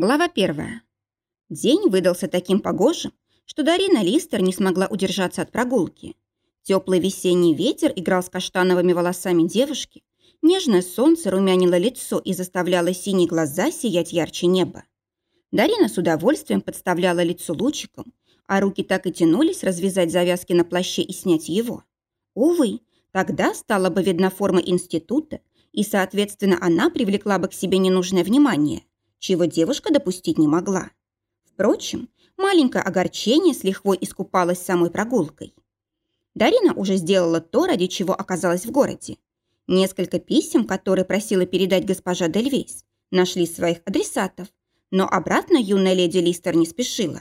Глава первая. День выдался таким погожим, что Дарина Листер не смогла удержаться от прогулки. Теплый весенний ветер играл с каштановыми волосами девушки, нежное солнце румянило лицо и заставляло синие глаза сиять ярче неба. Дарина с удовольствием подставляла лицо лучиком, а руки так и тянулись развязать завязки на плаще и снять его. Увы, тогда стала бы видна форма института, и, соответственно, она привлекла бы к себе ненужное внимание чего девушка допустить не могла. Впрочем, маленькое огорчение с лихвой искупалось самой прогулкой. Дарина уже сделала то, ради чего оказалась в городе. Несколько писем, которые просила передать госпожа Дельвейс, нашли своих адресатов, но обратно юная леди Листер не спешила.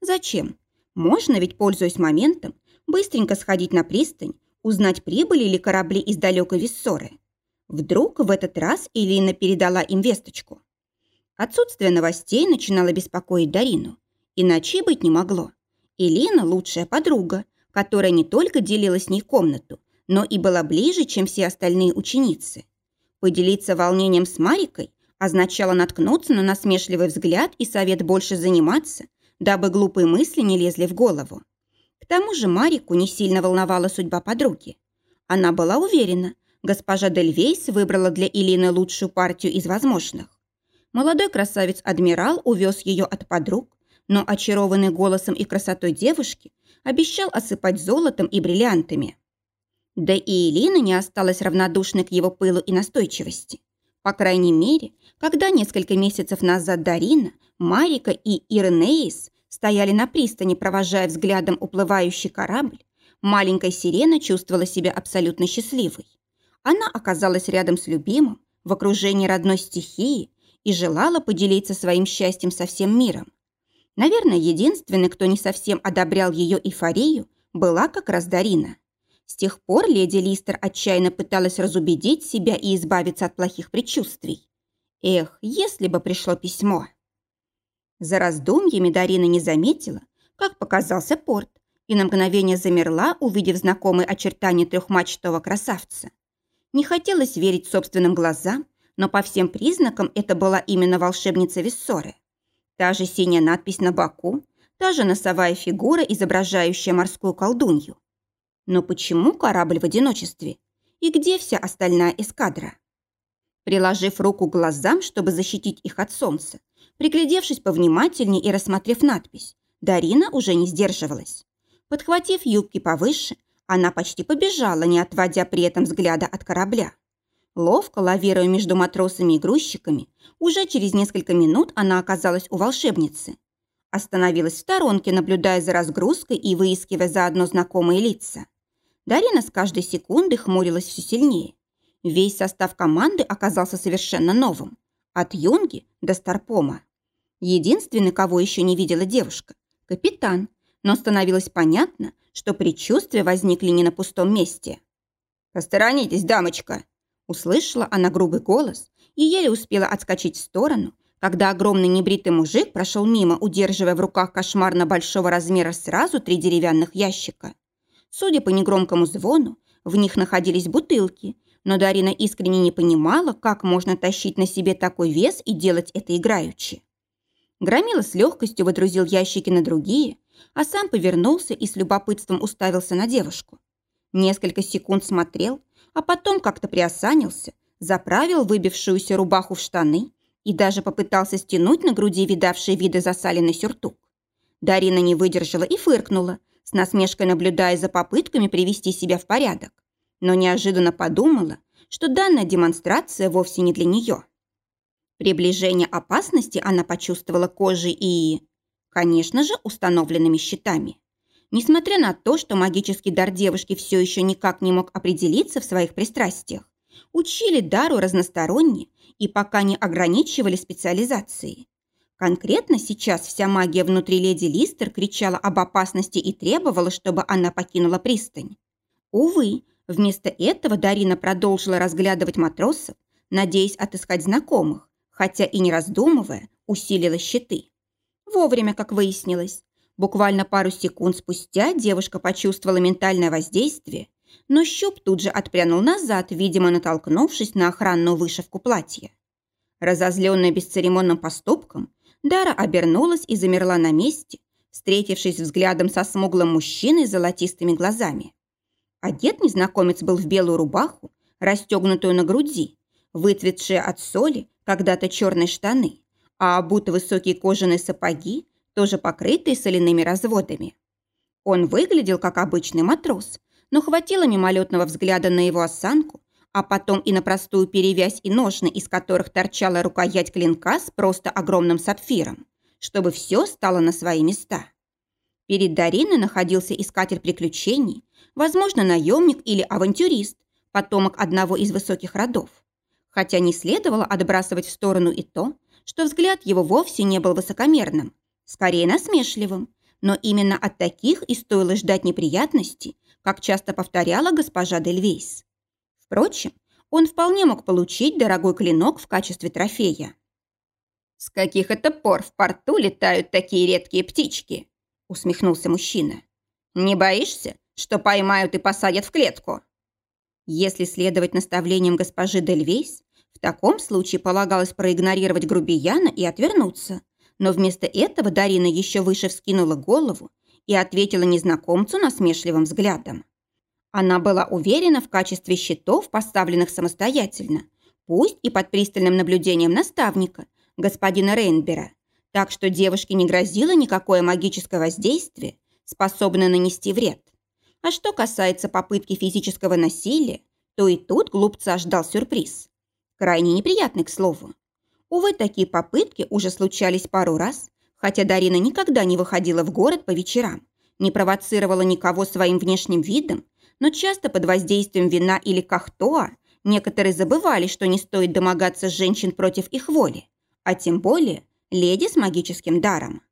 Зачем? Можно ведь, пользуясь моментом, быстренько сходить на пристань, узнать, прибыли ли корабли из далекой Виссоры. Вдруг в этот раз Элина передала им весточку. Отсутствие новостей начинало беспокоить Дарину. Иначе быть не могло. Элина – лучшая подруга, которая не только делила с ней комнату, но и была ближе, чем все остальные ученицы. Поделиться волнением с Марикой означало наткнуться на насмешливый взгляд и совет больше заниматься, дабы глупые мысли не лезли в голову. К тому же Марику не сильно волновала судьба подруги. Она была уверена, госпожа Дельвейс выбрала для Илины лучшую партию из возможных. Молодой красавец-адмирал увез ее от подруг, но очарованный голосом и красотой девушки обещал осыпать золотом и бриллиантами. Да и Элина не осталась равнодушной к его пылу и настойчивости. По крайней мере, когда несколько месяцев назад Дарина, Марика и Ирнеис стояли на пристани, провожая взглядом уплывающий корабль, маленькая сирена чувствовала себя абсолютно счастливой. Она оказалась рядом с любимым, в окружении родной стихии, и желала поделиться своим счастьем со всем миром. Наверное, единственный, кто не совсем одобрял ее эйфорию, была как раз Дарина. С тех пор леди Листер отчаянно пыталась разубедить себя и избавиться от плохих предчувствий. Эх, если бы пришло письмо. За раздумьями Дарина не заметила, как показался порт, и на мгновение замерла, увидев знакомые очертания трехмачтового красавца. Не хотелось верить собственным глазам, но по всем признакам это была именно волшебница Виссоры. Та же синяя надпись на боку, та же носовая фигура, изображающая морскую колдунью. Но почему корабль в одиночестве? И где вся остальная эскадра? Приложив руку к глазам, чтобы защитить их от солнца, приглядевшись повнимательнее и рассмотрев надпись, Дарина уже не сдерживалась. Подхватив юбки повыше, она почти побежала, не отводя при этом взгляда от корабля. Ловко лавируя между матросами и грузчиками, уже через несколько минут она оказалась у волшебницы. Остановилась в сторонке, наблюдая за разгрузкой и выискивая заодно знакомые лица. Дарина с каждой секунды хмурилась все сильнее. Весь состав команды оказался совершенно новым. От Юнги до Старпома. Единственный, кого еще не видела девушка – капитан. Но становилось понятно, что предчувствия возникли не на пустом месте. «Посторонитесь, дамочка!» Услышала она грубый голос и еле успела отскочить в сторону, когда огромный небритый мужик прошел мимо, удерживая в руках кошмарно большого размера сразу три деревянных ящика. Судя по негромкому звону, в них находились бутылки, но Дарина искренне не понимала, как можно тащить на себе такой вес и делать это играючи. Громила с легкостью выдрузил ящики на другие, а сам повернулся и с любопытством уставился на девушку. Несколько секунд смотрел, а потом как-то приосанился, заправил выбившуюся рубаху в штаны и даже попытался стянуть на груди видавшие виды засаленный сюртук. Дарина не выдержала и фыркнула, с насмешкой наблюдая за попытками привести себя в порядок, но неожиданно подумала, что данная демонстрация вовсе не для нее. Приближение опасности она почувствовала кожей и, конечно же, установленными щитами. Несмотря на то, что магический дар девушки все еще никак не мог определиться в своих пристрастиях, учили дару разносторонне и пока не ограничивали специализацией. Конкретно сейчас вся магия внутри леди Листер кричала об опасности и требовала, чтобы она покинула пристань. Увы, вместо этого Дарина продолжила разглядывать матросов, надеясь отыскать знакомых, хотя и не раздумывая, усилила щиты. Вовремя, как выяснилось, Буквально пару секунд спустя девушка почувствовала ментальное воздействие, но щуп тут же отпрянул назад, видимо, натолкнувшись на охранную вышивку платья. Разозленная бесцеремонным поступком, Дара обернулась и замерла на месте, встретившись взглядом со смуглым мужчиной с золотистыми глазами. Одет незнакомец был в белую рубаху, расстегнутую на груди, выцветшие от соли, когда-то черные штаны, а обуты высокие кожаные сапоги, тоже покрытые соляными разводами. Он выглядел как обычный матрос, но хватило мимолетного взгляда на его осанку, а потом и на простую перевязь и ножны, из которых торчала рукоять клинка с просто огромным сапфиром, чтобы все стало на свои места. Перед Дариной находился искатель приключений, возможно, наемник или авантюрист, потомок одного из высоких родов. Хотя не следовало отбрасывать в сторону и то, что взгляд его вовсе не был высокомерным, скорее насмешливым, но именно от таких и стоило ждать неприятностей, как часто повторяла госпожа Дельвейс. Впрочем, он вполне мог получить дорогой клинок в качестве трофея. «С каких это пор в порту летают такие редкие птички?» усмехнулся мужчина. «Не боишься, что поймают и посадят в клетку?» Если следовать наставлениям госпожи Дельвейс, в таком случае полагалось проигнорировать грубияна и отвернуться. Но вместо этого Дарина еще выше вскинула голову и ответила незнакомцу насмешливым взглядом. Она была уверена в качестве щитов, поставленных самостоятельно, пусть и под пристальным наблюдением наставника, господина Рейнбера, так что девушке не грозило никакое магическое воздействие, способное нанести вред. А что касается попытки физического насилия, то и тут глупца ждал сюрприз. Крайне неприятный, к слову. Увы, такие попытки уже случались пару раз, хотя Дарина никогда не выходила в город по вечерам, не провоцировала никого своим внешним видом, но часто под воздействием вина или кахтоа некоторые забывали, что не стоит домогаться женщин против их воли, а тем более леди с магическим даром.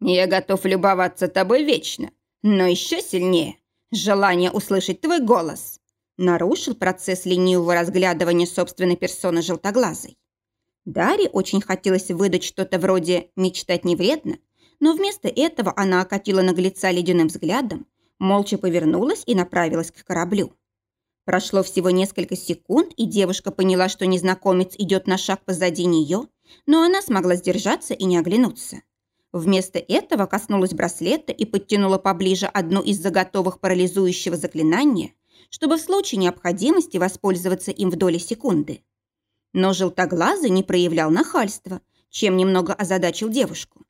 «Я готов любоваться тобой вечно, но еще сильнее желание услышать твой голос», нарушил процесс ленивого разглядывания собственной персоны желтоглазой. Даре очень хотелось выдать что-то вроде «мечтать не вредно», но вместо этого она окатила наглеца ледяным взглядом, молча повернулась и направилась к кораблю. Прошло всего несколько секунд, и девушка поняла, что незнакомец идет на шаг позади нее, но она смогла сдержаться и не оглянуться. Вместо этого коснулась браслета и подтянула поближе одну из заготовок парализующего заклинания, чтобы в случае необходимости воспользоваться им в доли секунды. Но желтоглазый не проявлял нахальства, чем немного озадачил девушку.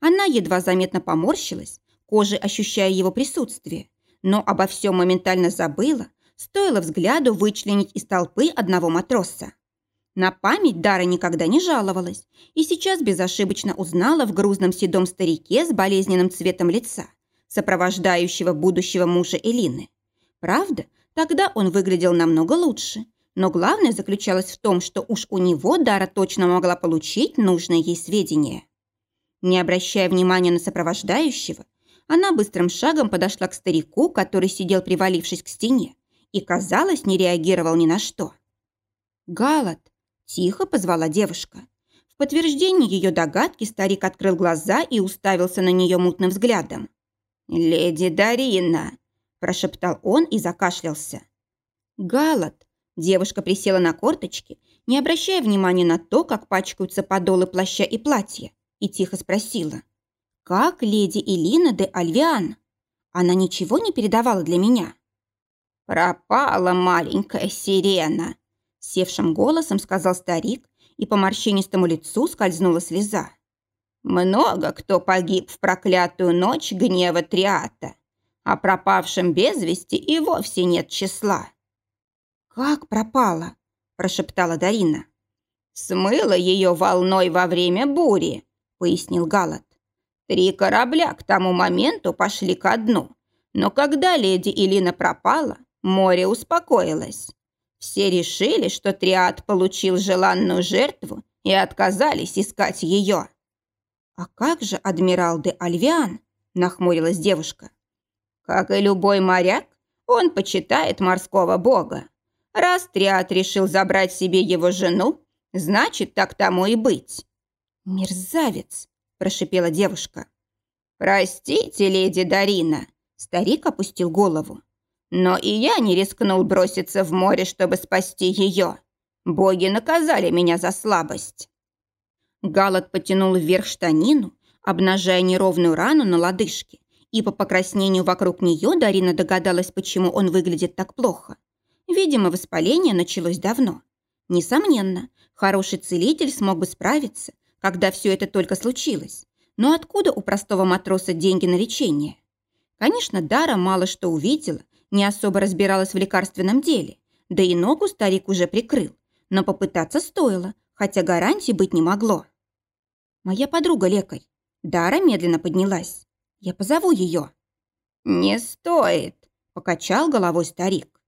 Она едва заметно поморщилась, кожей ощущая его присутствие, но обо всем моментально забыла, стоило взгляду вычленить из толпы одного матроса. На память Дара никогда не жаловалась и сейчас безошибочно узнала в грузном седом старике с болезненным цветом лица, сопровождающего будущего мужа Элины. Правда, тогда он выглядел намного лучше, но главное заключалось в том, что уж у него Дара точно могла получить нужные ей сведения. Не обращая внимания на сопровождающего, она быстрым шагом подошла к старику, который сидел привалившись к стене, и, казалось, не реагировал ни на что. «Галат!» Тихо позвала девушка. В подтверждение ее догадки старик открыл глаза и уставился на нее мутным взглядом. «Леди Дарина!» – прошептал он и закашлялся. «Галат!» – девушка присела на корточки, не обращая внимания на то, как пачкаются подолы плаща и платья, и тихо спросила. «Как леди Элина де Альвиан? Она ничего не передавала для меня?» «Пропала маленькая сирена!» Севшим голосом сказал старик, и по морщинистому лицу скользнула слеза. «Много кто погиб в проклятую ночь гнева Триата, а пропавшим без вести и вовсе нет числа». «Как пропала?» – прошептала Дарина. «Смыло ее волной во время бури», – пояснил Галат. «Три корабля к тому моменту пошли ко дну, но когда леди Илина пропала, море успокоилось. Все решили, что Триад получил желанную жертву и отказались искать ее. «А как же адмирал де Альвиан?» – нахмурилась девушка. «Как и любой моряк, он почитает морского бога. Раз Триад решил забрать себе его жену, значит, так тому и быть». «Мерзавец!» – прошипела девушка. «Простите, леди Дарина!» – старик опустил голову. Но и я не рискнул броситься в море, чтобы спасти ее. Боги наказали меня за слабость. Галат потянул вверх штанину, обнажая неровную рану на лодыжке, и по покраснению вокруг нее Дарина догадалась, почему он выглядит так плохо. Видимо, воспаление началось давно. Несомненно, хороший целитель смог бы справиться, когда все это только случилось. Но откуда у простого матроса деньги на лечение? Конечно, Дара мало что увидела, не особо разбиралась в лекарственном деле, да и ногу старик уже прикрыл, но попытаться стоило, хотя гарантии быть не могло. Моя подруга лекарь. Дара медленно поднялась. Я позову ее. «Не стоит», – покачал головой старик.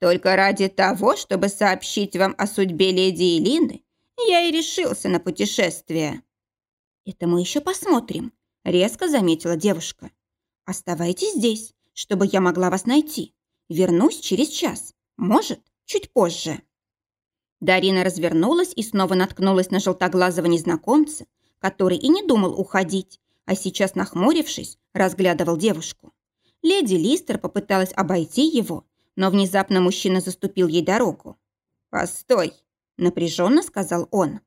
«Только ради того, чтобы сообщить вам о судьбе леди Элины, я и решился на путешествие». «Это мы еще посмотрим», – резко заметила девушка. «Оставайтесь здесь, чтобы я могла вас найти. Вернусь через час, может, чуть позже». Дарина развернулась и снова наткнулась на желтоглазого незнакомца, который и не думал уходить, а сейчас, нахмурившись, разглядывал девушку. Леди Листер попыталась обойти его, но внезапно мужчина заступил ей дорогу. «Постой!» – напряженно сказал он.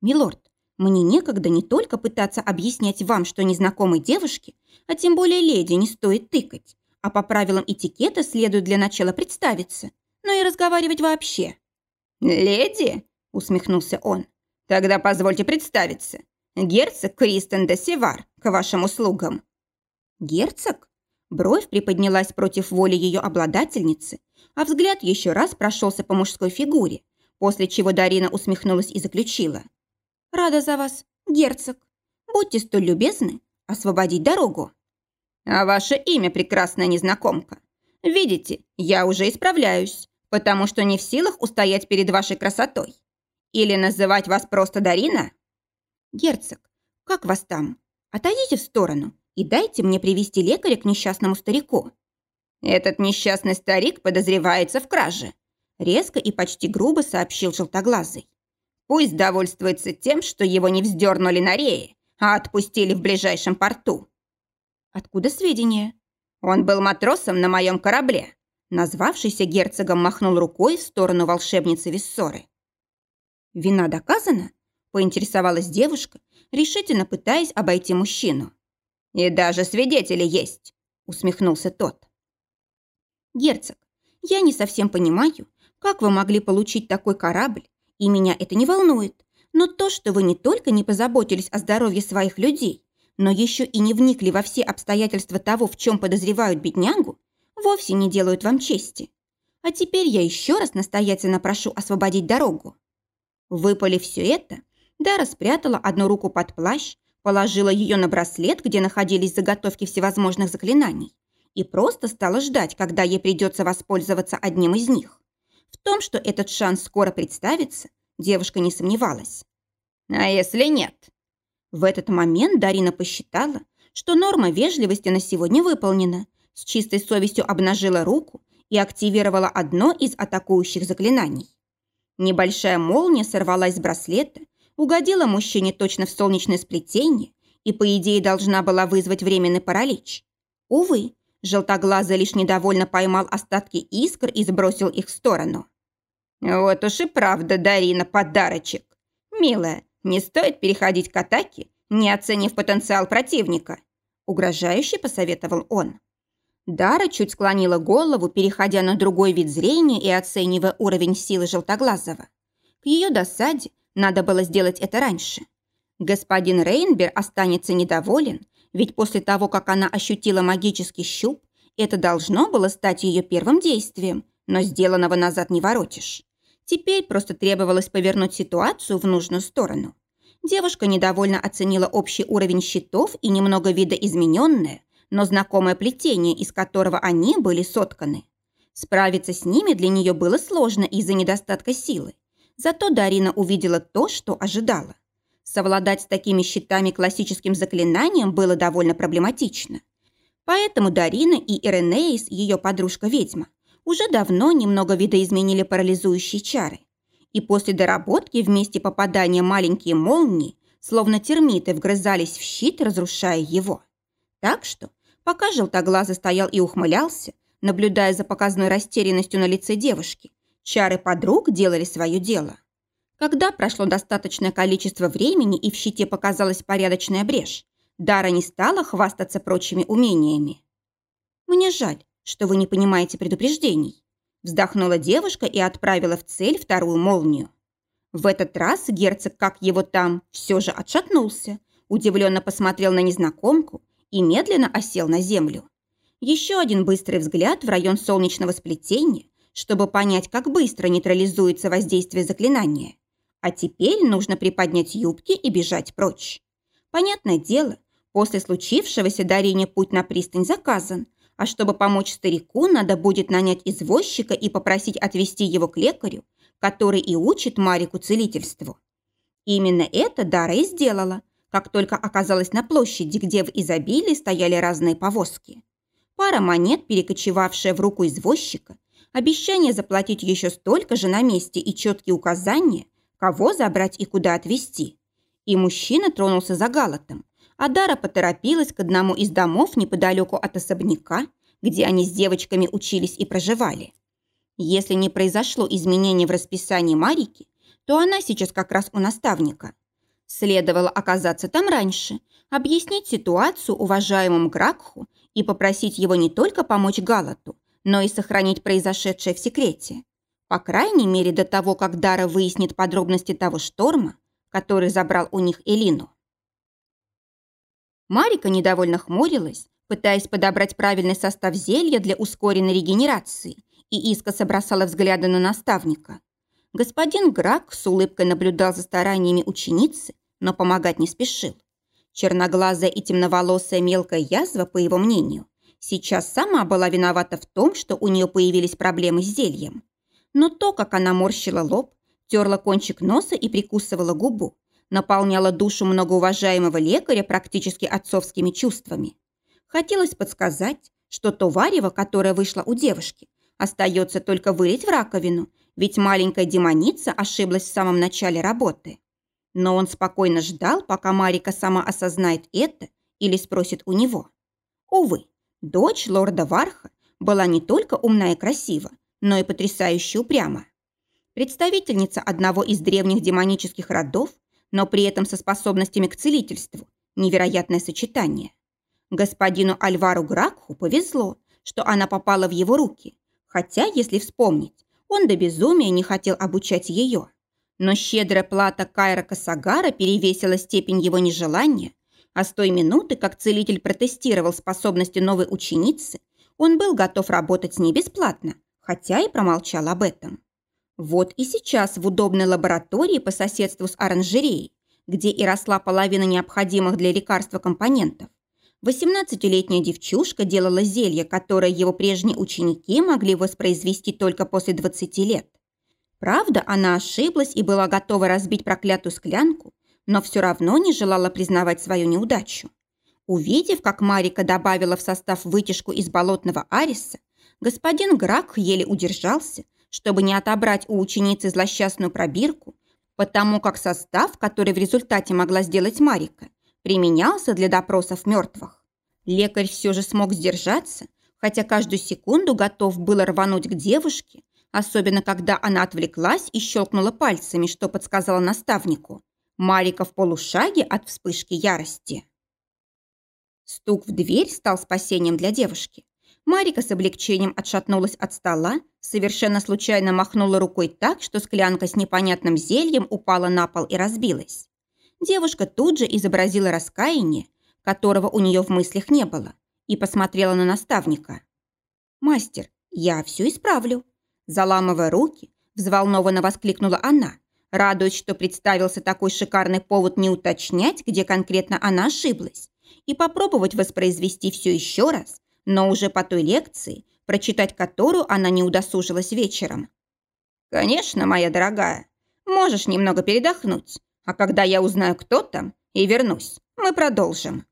«Милорд, мне некогда не только пытаться объяснять вам, что незнакомой девушке, а тем более леди, не стоит тыкать, а по правилам этикета следует для начала представиться, но и разговаривать вообще». «Леди?» – усмехнулся он. «Тогда позвольте представиться. Герцог Кристен де Севар, к вашим услугам». «Герцог?» Бровь приподнялась против воли ее обладательницы, а взгляд еще раз прошелся по мужской фигуре, после чего Дарина усмехнулась и заключила. «Рада за вас, герцог. Будьте столь любезны освободить дорогу». «А ваше имя, прекрасная незнакомка. Видите, я уже исправляюсь, потому что не в силах устоять перед вашей красотой. Или называть вас просто Дарина?» «Герцог, как вас там? Отойдите в сторону и дайте мне привести лекаря к несчастному старику». «Этот несчастный старик подозревается в краже», резко и почти грубо сообщил желтоглазый. «Пусть довольствуется тем, что его не вздернули на рее, а отпустили в ближайшем порту». «Откуда сведения?» «Он был матросом на моем корабле», назвавшийся герцогом махнул рукой в сторону волшебницы Виссоры. «Вина доказана?» Поинтересовалась девушка, решительно пытаясь обойти мужчину. «И даже свидетели есть», — усмехнулся тот. «Герцог, я не совсем понимаю, как вы могли получить такой корабль, и меня это не волнует, но то, что вы не только не позаботились о здоровье своих людей, но еще и не вникли во все обстоятельства того, в чем подозревают беднягу, вовсе не делают вам чести. А теперь я еще раз настоятельно прошу освободить дорогу». Выпали все это, Дара спрятала одну руку под плащ, положила ее на браслет, где находились заготовки всевозможных заклинаний, и просто стала ждать, когда ей придется воспользоваться одним из них. В том, что этот шанс скоро представится, девушка не сомневалась. «А если нет?» В этот момент Дарина посчитала, что норма вежливости на сегодня выполнена, с чистой совестью обнажила руку и активировала одно из атакующих заклинаний. Небольшая молния сорвалась с браслета угодила мужчине точно в солнечное сплетение и, по идее, должна была вызвать временный паралич. Увы, желтоглазый лишь недовольно поймал остатки искр и сбросил их в сторону. «Вот уж и правда, Дарина, подарочек. Милая, не стоит переходить к атаке, не оценив потенциал противника», угрожающе посоветовал он. Дара чуть склонила голову, переходя на другой вид зрения и оценивая уровень силы желтоглазого. К ее досаде надо было сделать это раньше. Господин Рейнбер останется недоволен, ведь после того, как она ощутила магический щуп, это должно было стать ее первым действием, но сделанного назад не воротишь. Теперь просто требовалось повернуть ситуацию в нужную сторону. Девушка недовольно оценила общий уровень щитов и немного видоизмененное, но знакомое плетение, из которого они были сотканы. Справиться с ними для нее было сложно из-за недостатка силы. Зато Дарина увидела то, что ожидала. Совладать с такими щитами классическим заклинанием было довольно проблематично. Поэтому Дарина и Иренеис, ее подружка-ведьма, уже давно немного видоизменили парализующие чары. И после доработки вместе попадания маленькие молнии, словно термиты, вгрызались в щит, разрушая его. Так что, пока желтоглазый стоял и ухмылялся, наблюдая за показной растерянностью на лице девушки, Чары подруг делали свое дело. Когда прошло достаточное количество времени и в щите показалась порядочная брешь, Дара не стала хвастаться прочими умениями. «Мне жаль, что вы не понимаете предупреждений», вздохнула девушка и отправила в цель вторую молнию. В этот раз герцог, как его там, все же отшатнулся, удивленно посмотрел на незнакомку и медленно осел на землю. Еще один быстрый взгляд в район солнечного сплетения, чтобы понять, как быстро нейтрализуется воздействие заклинания. А теперь нужно приподнять юбки и бежать прочь. Понятное дело, после случившегося Дарине путь на пристань заказан, а чтобы помочь старику, надо будет нанять извозчика и попросить отвезти его к лекарю, который и учит Марику целительству. Именно это Дара и сделала, как только оказалась на площади, где в изобилии стояли разные повозки. Пара монет, перекочевавшая в руку извозчика, обещание заплатить еще столько же на месте и четкие указания, кого забрать и куда отвезти. И мужчина тронулся за галотом, а Дара поторопилась к одному из домов неподалеку от особняка, где они с девочками учились и проживали. Если не произошло изменений в расписании Марики, то она сейчас как раз у наставника. Следовало оказаться там раньше, объяснить ситуацию уважаемому Гракху и попросить его не только помочь Галату, но и сохранить произошедшее в секрете. По крайней мере, до того, как Дара выяснит подробности того шторма, который забрал у них Элину. Марика недовольно хмурилась, пытаясь подобрать правильный состав зелья для ускоренной регенерации, и искоса бросала взгляды на наставника. Господин Грак с улыбкой наблюдал за стараниями ученицы, но помогать не спешил. Черноглазая и темноволосая мелкая язва, по его мнению, сейчас сама была виновата в том, что у нее появились проблемы с зельем но то, как она морщила лоб, терла кончик носа и прикусывала губу, наполняла душу многоуважаемого лекаря практически отцовскими чувствами. Хотелось подсказать, что то варево, которое вышло у девушки, остается только вылить в раковину, ведь маленькая демоница ошиблась в самом начале работы. Но он спокойно ждал, пока Марика сама осознает это или спросит у него. Увы, дочь лорда Варха была не только умна и красива, но и потрясающе упряма. Представительница одного из древних демонических родов, но при этом со способностями к целительству. Невероятное сочетание. Господину Альвару Гракху повезло, что она попала в его руки, хотя, если вспомнить, он до безумия не хотел обучать ее. Но щедрая плата Кайра Касагара перевесила степень его нежелания, а с той минуты, как целитель протестировал способности новой ученицы, он был готов работать с ней бесплатно, хотя и промолчал об этом. Вот и сейчас в удобной лаборатории по соседству с оранжереей, где и росла половина необходимых для лекарства компонентов, 18-летняя девчушка делала зелье, которое его прежние ученики могли воспроизвести только после 20 лет. Правда, она ошиблась и была готова разбить проклятую склянку, но все равно не желала признавать свою неудачу. Увидев, как Марика добавила в состав вытяжку из болотного ариса, господин Грак еле удержался, чтобы не отобрать у ученицы злосчастную пробирку, потому как состав, который в результате могла сделать Марика, применялся для допросов мертвых. Лекарь все же смог сдержаться, хотя каждую секунду готов был рвануть к девушке, особенно когда она отвлеклась и щелкнула пальцами, что подсказала наставнику. Марика в полушаге от вспышки ярости. Стук в дверь стал спасением для девушки. Марика с облегчением отшатнулась от стола, совершенно случайно махнула рукой так, что склянка с непонятным зельем упала на пол и разбилась. Девушка тут же изобразила раскаяние, которого у нее в мыслях не было, и посмотрела на наставника. «Мастер, я все исправлю». Заламывая руки, взволнованно воскликнула она, радуясь, что представился такой шикарный повод не уточнять, где конкретно она ошиблась, и попробовать воспроизвести все еще раз, но уже по той лекции, прочитать которую она не удосужилась вечером. «Конечно, моя дорогая, можешь немного передохнуть, а когда я узнаю, кто там, и вернусь, мы продолжим».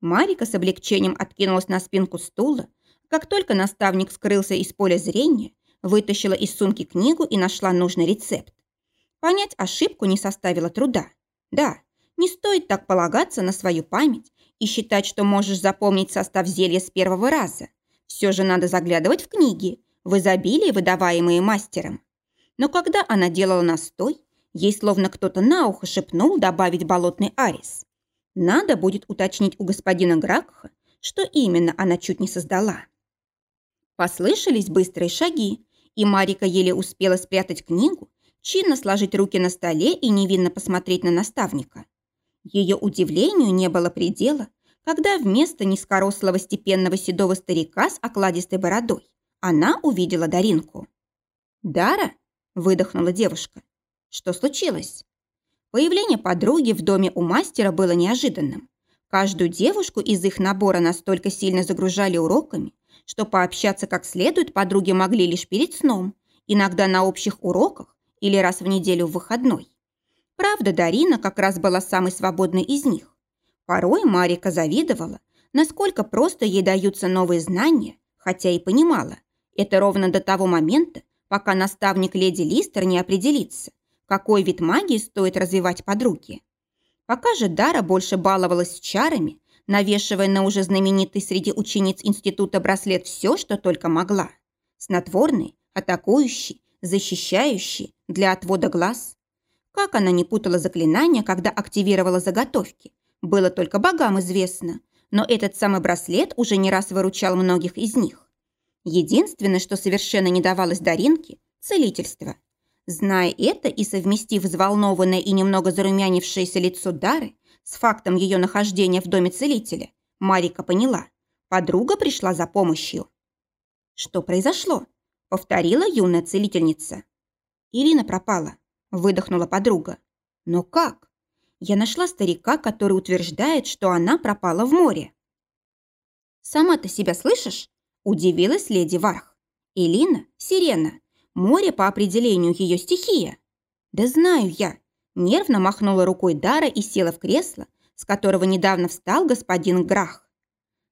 Марика с облегчением откинулась на спинку стула. Как только наставник скрылся из поля зрения, вытащила из сумки книгу и нашла нужный рецепт. Понять ошибку не составило труда. Да, не стоит так полагаться на свою память и считать, что можешь запомнить состав зелья с первого раза. Все же надо заглядывать в книги, в изобилии, выдаваемые мастером. Но когда она делала настой, Ей словно кто-то на ухо шепнул добавить болотный арис. Надо будет уточнить у господина Гракха, что именно она чуть не создала. Послышались быстрые шаги, и Марика еле успела спрятать книгу, чинно сложить руки на столе и невинно посмотреть на наставника. Ее удивлению не было предела, когда вместо низкорослого степенного седого старика с окладистой бородой она увидела Даринку. «Дара?» – выдохнула девушка. «Что случилось?» Появление подруги в доме у мастера было неожиданным. Каждую девушку из их набора настолько сильно загружали уроками, что пообщаться как следует подруги могли лишь перед сном, иногда на общих уроках или раз в неделю в выходной. Правда, Дарина как раз была самой свободной из них. Порой Марика завидовала, насколько просто ей даются новые знания, хотя и понимала, это ровно до того момента, пока наставник леди Листер не определится, какой вид магии стоит развивать подруги. Пока же Дара больше баловалась чарами, навешивая на уже знаменитый среди учениц института браслет все, что только могла. Снотворный, атакующий, защищающий, для отвода глаз. Как она не путала заклинания, когда активировала заготовки, было только богам известно, но этот самый браслет уже не раз выручал многих из них. Единственное, что совершенно не давалось Даринке – целительство – Зная это и совместив взволнованное и немного зарумянившееся лицо Дары с фактом ее нахождения в доме целителя, Марика поняла. Подруга пришла за помощью. «Что произошло?» – повторила юная целительница. Ирина пропала. Выдохнула подруга. «Но как?» Я нашла старика, который утверждает, что она пропала в море. «Сама ты себя слышишь?» – удивилась леди Варх. «Элина – сирена, Море по определению ее стихия. Да знаю я. Нервно махнула рукой Дара и села в кресло, с которого недавно встал господин Грах.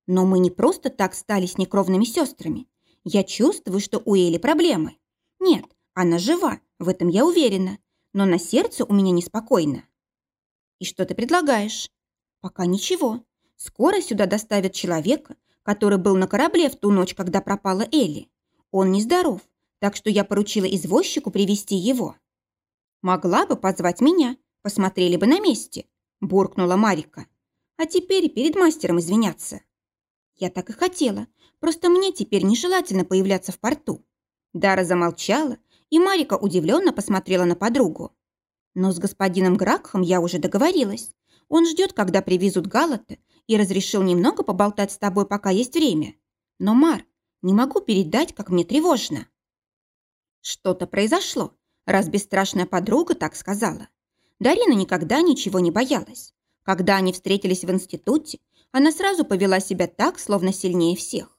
Но мы не просто так стали с некровными сестрами. Я чувствую, что у Эли проблемы. Нет, она жива, в этом я уверена, но на сердце у меня неспокойно. И что ты предлагаешь? Пока ничего. Скоро сюда доставят человека, который был на корабле в ту ночь, когда пропала Элли. Он нездоров, так что я поручила извозчику привести его. Могла бы позвать меня, посмотрели бы на месте, буркнула Марика. А теперь перед мастером извиняться. Я так и хотела, просто мне теперь нежелательно появляться в порту. Дара замолчала, и Марика удивленно посмотрела на подругу. Но с господином Гракхом я уже договорилась. Он ждет, когда привезут Галата, и разрешил немного поболтать с тобой, пока есть время. Но, Мар, не могу передать, как мне тревожно. Что-то произошло, раз бесстрашная подруга так сказала. Дарина никогда ничего не боялась. Когда они встретились в институте, она сразу повела себя так, словно сильнее всех.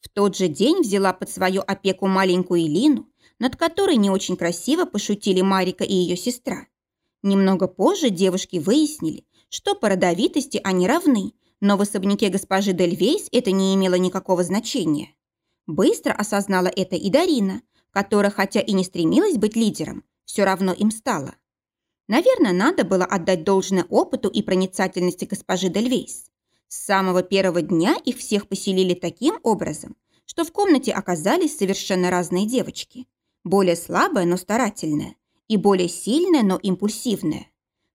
В тот же день взяла под свою опеку маленькую Илину, над которой не очень красиво пошутили Марика и ее сестра. Немного позже девушки выяснили, что по родовитости они равны, но в особняке госпожи Дельвейс это не имело никакого значения. Быстро осознала это и Дарина, которая, хотя и не стремилась быть лидером, все равно им стала. Наверное, надо было отдать должное опыту и проницательности госпожи Дельвейс. С самого первого дня их всех поселили таким образом, что в комнате оказались совершенно разные девочки. Более слабая, но старательная, и более сильная, но импульсивная.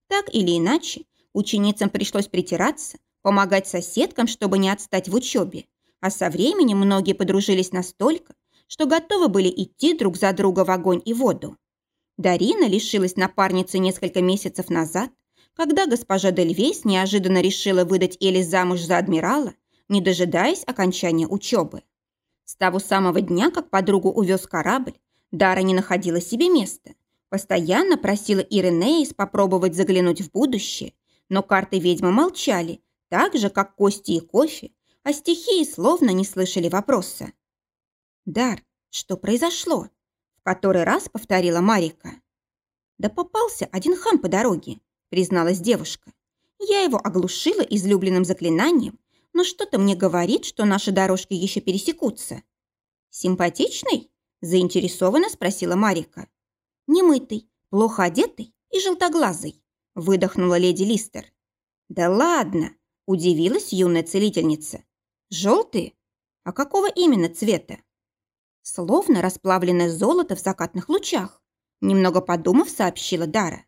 Так или иначе, ученицам пришлось притираться, помогать соседкам, чтобы не отстать в учебе, а со временем многие подружились настолько, что готовы были идти друг за друга в огонь и воду. Дарина лишилась напарницы несколько месяцев назад, когда госпожа Дельвейс неожиданно решила выдать Элис замуж за адмирала, не дожидаясь окончания учебы. С того самого дня, как подругу увез корабль, Дара не находила себе места. Постоянно просила Иренеис попробовать заглянуть в будущее, но карты ведьмы молчали, так же, как кости и кофе, а стихии словно не слышали вопроса. «Дар, что произошло?» В который раз повторила Марика. «Да попался один хам по дороге», призналась девушка. «Я его оглушила излюбленным заклинанием, но что-то мне говорит, что наши дорожки еще пересекутся». «Симпатичный?» Заинтересованно спросила Марика. «Немытый, плохо одетый и желтоглазый», выдохнула леди Листер. «Да ладно!» – удивилась юная целительница. «Желтые? А какого именно цвета?» Словно расплавленное золото в закатных лучах. Немного подумав, сообщила Дара.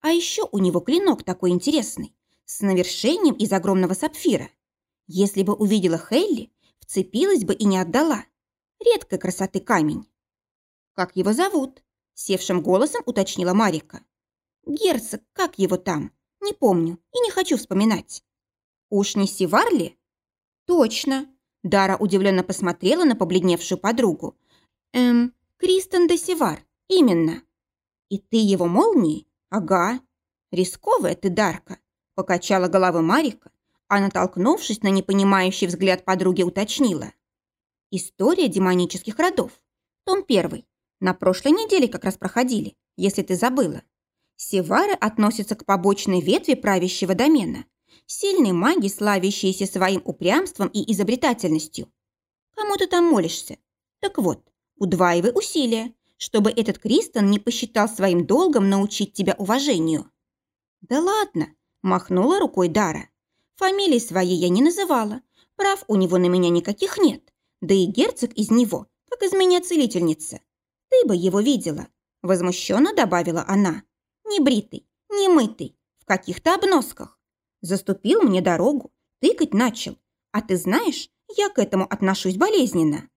А еще у него клинок такой интересный, с навершением из огромного сапфира. Если бы увидела Хелли, вцепилась бы и не отдала. Редкой красоты камень. «Как его зовут?» – севшим голосом уточнила Марика. «Герцог, как его там? Не помню и не хочу вспоминать». «Уж не Сиварли?» «Точно!» Дара удивленно посмотрела на побледневшую подругу. «Эм, Кристен де Сивар, именно». «И ты его молнией? Ага. Рисковая ты, Дарка», покачала головой Марика, а натолкнувшись на непонимающий взгляд подруги, уточнила. «История демонических родов. Том первый. На прошлой неделе как раз проходили, если ты забыла. Севары относятся к побочной ветви правящего домена. Сильные маги, славящиеся своим упрямством и изобретательностью. Кому ты там молишься? Так вот, удваивай усилия, чтобы этот Кристон не посчитал своим долгом научить тебя уважению. Да ладно, махнула рукой Дара. Фамилии своей я не называла. Прав у него на меня никаких нет. Да и герцог из него, как из меня целительница. Ты бы его видела, возмущенно добавила она. Не бритый, не мытый, в каких-то обносках. Заступил мне дорогу, тыкать начал. А ты знаешь, я к этому отношусь болезненно.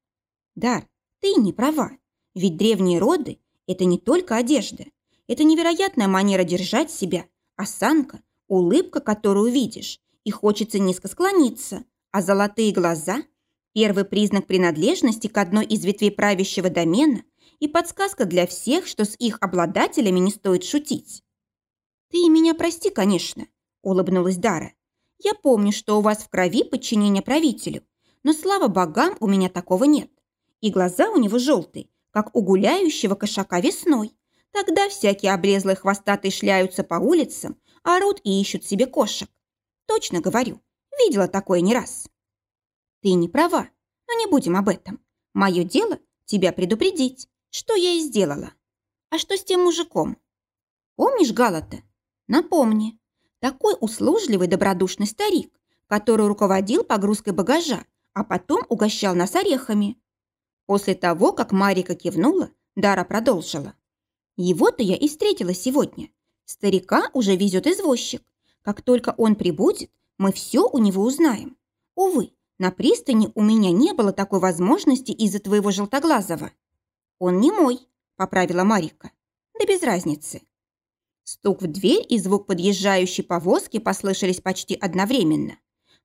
Дар, ты не права. Ведь древние роды – это не только одежда. Это невероятная манера держать себя, осанка, улыбка, которую видишь, и хочется низко склониться, а золотые глаза – первый признак принадлежности к одной из ветвей правящего домена и подсказка для всех, что с их обладателями не стоит шутить. «Ты меня прости, конечно», – улыбнулась Дара. «Я помню, что у вас в крови подчинение правителю, но, слава богам, у меня такого нет. И глаза у него желтые, как у гуляющего кошака весной. Тогда всякие облезлые хвостатые шляются по улицам, орут и ищут себе кошек. Точно говорю, видела такое не раз. Ты не права, но не будем об этом. Мое дело тебя предупредить. Что я и сделала. А что с тем мужиком? Помнишь Галата? Напомни. Такой услужливый добродушный старик, который руководил погрузкой багажа, а потом угощал нас орехами. После того, как Марика кивнула, Дара продолжила. Его-то я и встретила сегодня. Старика уже везет извозчик. Как только он прибудет, мы все у него узнаем. Увы, на пристани у меня не было такой возможности из-за твоего желтоглазого. «Он не мой», – поправила Марика. «Да без разницы». Стук в дверь и звук подъезжающей повозки послышались почти одновременно.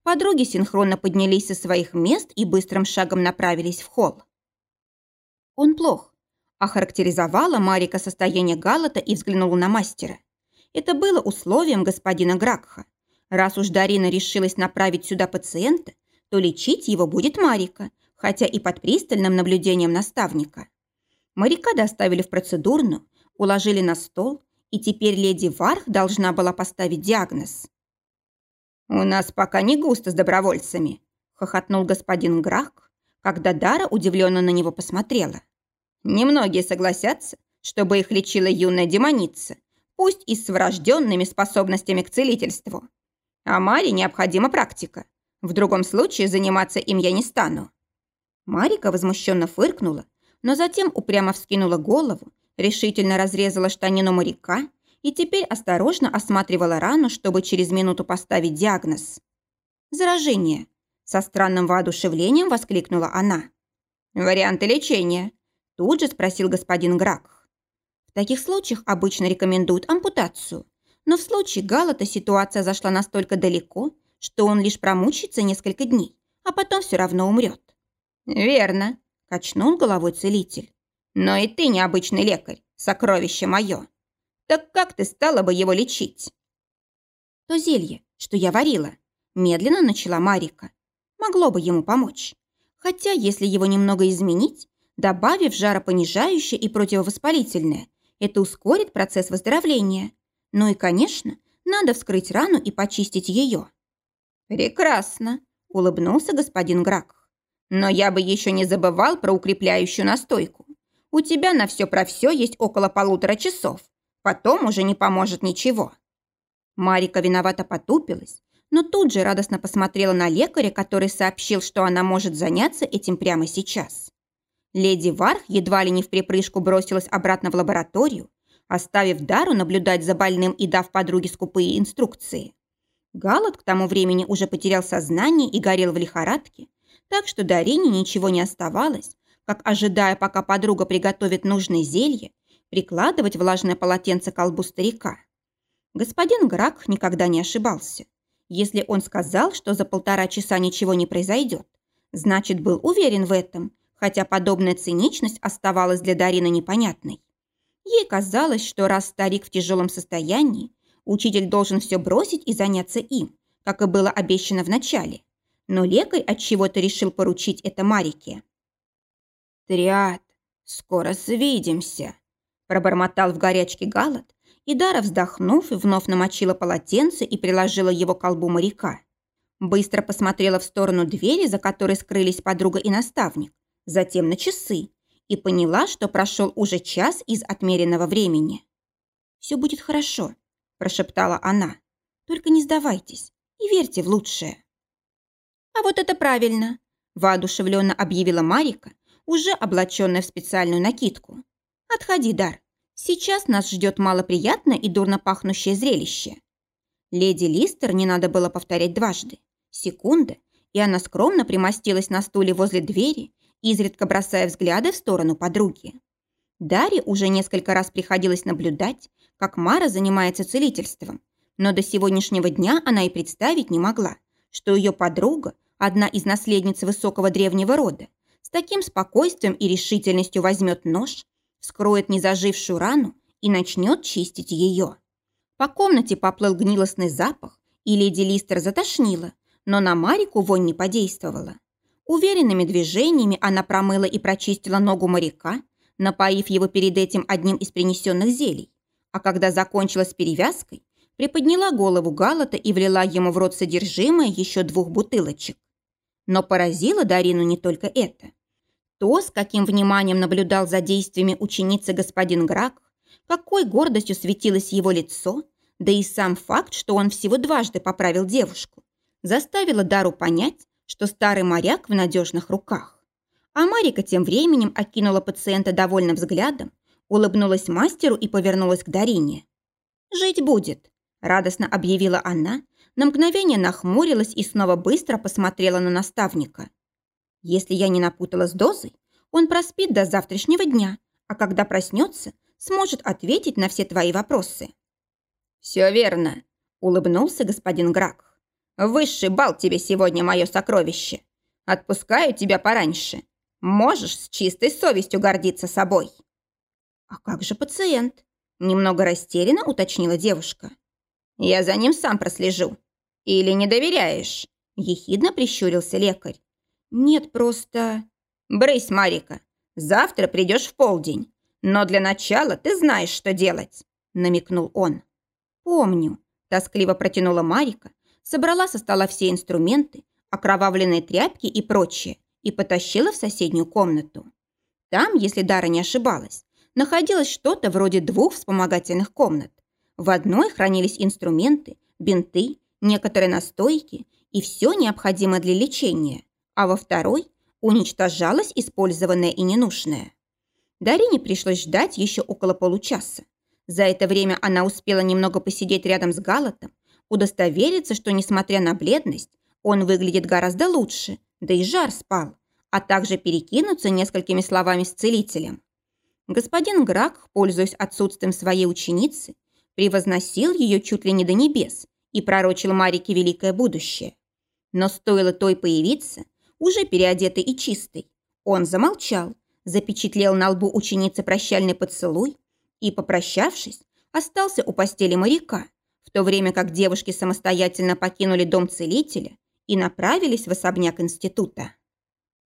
Подруги синхронно поднялись со своих мест и быстрым шагом направились в холл. «Он плох», – охарактеризовала Марика состояние Галата и взглянула на мастера. Это было условием господина Гракха. Раз уж Дарина решилась направить сюда пациента, то лечить его будет Марика, хотя и под пристальным наблюдением наставника. Моряка доставили в процедурную, уложили на стол, и теперь леди Варх должна была поставить диагноз. «У нас пока не густо с добровольцами», – хохотнул господин Грак, когда Дара удивленно на него посмотрела. «Немногие согласятся, чтобы их лечила юная демоница, пусть и с врожденными способностями к целительству. А Маре необходима практика. В другом случае заниматься им я не стану». Марика возмущенно фыркнула, но затем упрямо вскинула голову, решительно разрезала штанину моряка и теперь осторожно осматривала рану, чтобы через минуту поставить диагноз. «Заражение!» – со странным воодушевлением воскликнула она. «Варианты лечения?» – тут же спросил господин Грак. В таких случаях обычно рекомендуют ампутацию, но в случае Галата ситуация зашла настолько далеко, что он лишь промучится несколько дней, а потом все равно умрет. «Верно», Качнул головой целитель. Но и ты необычный лекарь, сокровище мое. Так как ты стала бы его лечить? То зелье, что я варила, медленно начала Марика. Могло бы ему помочь. Хотя, если его немного изменить, добавив жаропонижающее и противовоспалительное, это ускорит процесс выздоровления. Ну и, конечно, надо вскрыть рану и почистить ее. «Прекрасно», – улыбнулся господин Грак. Но я бы еще не забывал про укрепляющую настойку. У тебя на все про все есть около полутора часов. Потом уже не поможет ничего». Марика виновато потупилась, но тут же радостно посмотрела на лекаря, который сообщил, что она может заняться этим прямо сейчас. Леди Варх едва ли не в припрыжку бросилась обратно в лабораторию, оставив Дару наблюдать за больным и дав подруге скупые инструкции. Галат к тому времени уже потерял сознание и горел в лихорадке, так что Дарине ничего не оставалось, как, ожидая, пока подруга приготовит нужное зелье, прикладывать влажное полотенце к колбу старика. Господин Грак никогда не ошибался. Если он сказал, что за полтора часа ничего не произойдет, значит, был уверен в этом, хотя подобная циничность оставалась для Дарины непонятной. Ей казалось, что раз старик в тяжелом состоянии, учитель должен все бросить и заняться им, как и было обещано в начале. Но лекарь от чего то решил поручить это Марике. «Триад, скоро свидимся», – пробормотал в горячке Галат, и Дара, вздохнув, вновь намочила полотенце и приложила его к колбу моряка. Быстро посмотрела в сторону двери, за которой скрылись подруга и наставник, затем на часы, и поняла, что прошел уже час из отмеренного времени. «Все будет хорошо», – прошептала она. «Только не сдавайтесь и верьте в лучшее». «А вот это правильно», – воодушевленно объявила Марика, уже облаченная в специальную накидку. «Отходи, Дар. Сейчас нас ждет малоприятное и дурно пахнущее зрелище». Леди Листер не надо было повторять дважды. Секунда, и она скромно примостилась на стуле возле двери изредка бросая взгляды в сторону подруги. Дарье уже несколько раз приходилось наблюдать, как Мара занимается целительством, но до сегодняшнего дня она и представить не могла, что ее подруга, одна из наследниц высокого древнего рода, с таким спокойствием и решительностью возьмет нож, вскроет незажившую рану и начнет чистить ее. По комнате поплыл гнилостный запах, и леди Листер затошнила, но на Марику вонь не подействовала. Уверенными движениями она промыла и прочистила ногу моряка, напоив его перед этим одним из принесенных зелий. А когда закончила с перевязкой, приподняла голову Галата и влила ему в рот содержимое еще двух бутылочек. Но поразило Дарину не только это. То, с каким вниманием наблюдал за действиями ученицы господин Грак, какой гордостью светилось его лицо, да и сам факт, что он всего дважды поправил девушку, заставило Дару понять, что старый моряк в надежных руках. А Марика тем временем окинула пациента довольным взглядом, улыбнулась мастеру и повернулась к Дарине. «Жить будет», – радостно объявила она, на мгновение нахмурилась и снова быстро посмотрела на наставника. «Если я не напутала с дозой, он проспит до завтрашнего дня, а когда проснется, сможет ответить на все твои вопросы». «Все верно», – улыбнулся господин Грак. Высший бал тебе сегодня, мое сокровище. Отпускаю тебя пораньше. Можешь с чистой совестью гордиться собой». «А как же пациент?» Немного растерянно уточнила девушка. «Я за ним сам прослежу. Или не доверяешь?» Ехидно прищурился лекарь. «Нет, просто...» «Брысь, Марика. Завтра придешь в полдень. Но для начала ты знаешь, что делать», намекнул он. «Помню», тоскливо протянула Марика, собрала со стола все инструменты, окровавленные тряпки и прочее, и потащила в соседнюю комнату. Там, если Дара не ошибалась, находилось что-то вроде двух вспомогательных комнат. В одной хранились инструменты, бинты, некоторые настойки и все необходимое для лечения, а во второй уничтожалось использованное и ненужное. Дарине пришлось ждать еще около получаса. За это время она успела немного посидеть рядом с Галатом, удостовериться, что, несмотря на бледность, он выглядит гораздо лучше, да и жар спал, а также перекинуться несколькими словами с целителем. Господин Грак, пользуясь отсутствием своей ученицы, превозносил ее чуть ли не до небес и пророчил Марике великое будущее. Но стоило той появиться, уже переодетый и чистый, он замолчал, запечатлел на лбу ученицы прощальный поцелуй и, попрощавшись, остался у постели моряка, в то время как девушки самостоятельно покинули дом целителя и направились в особняк института.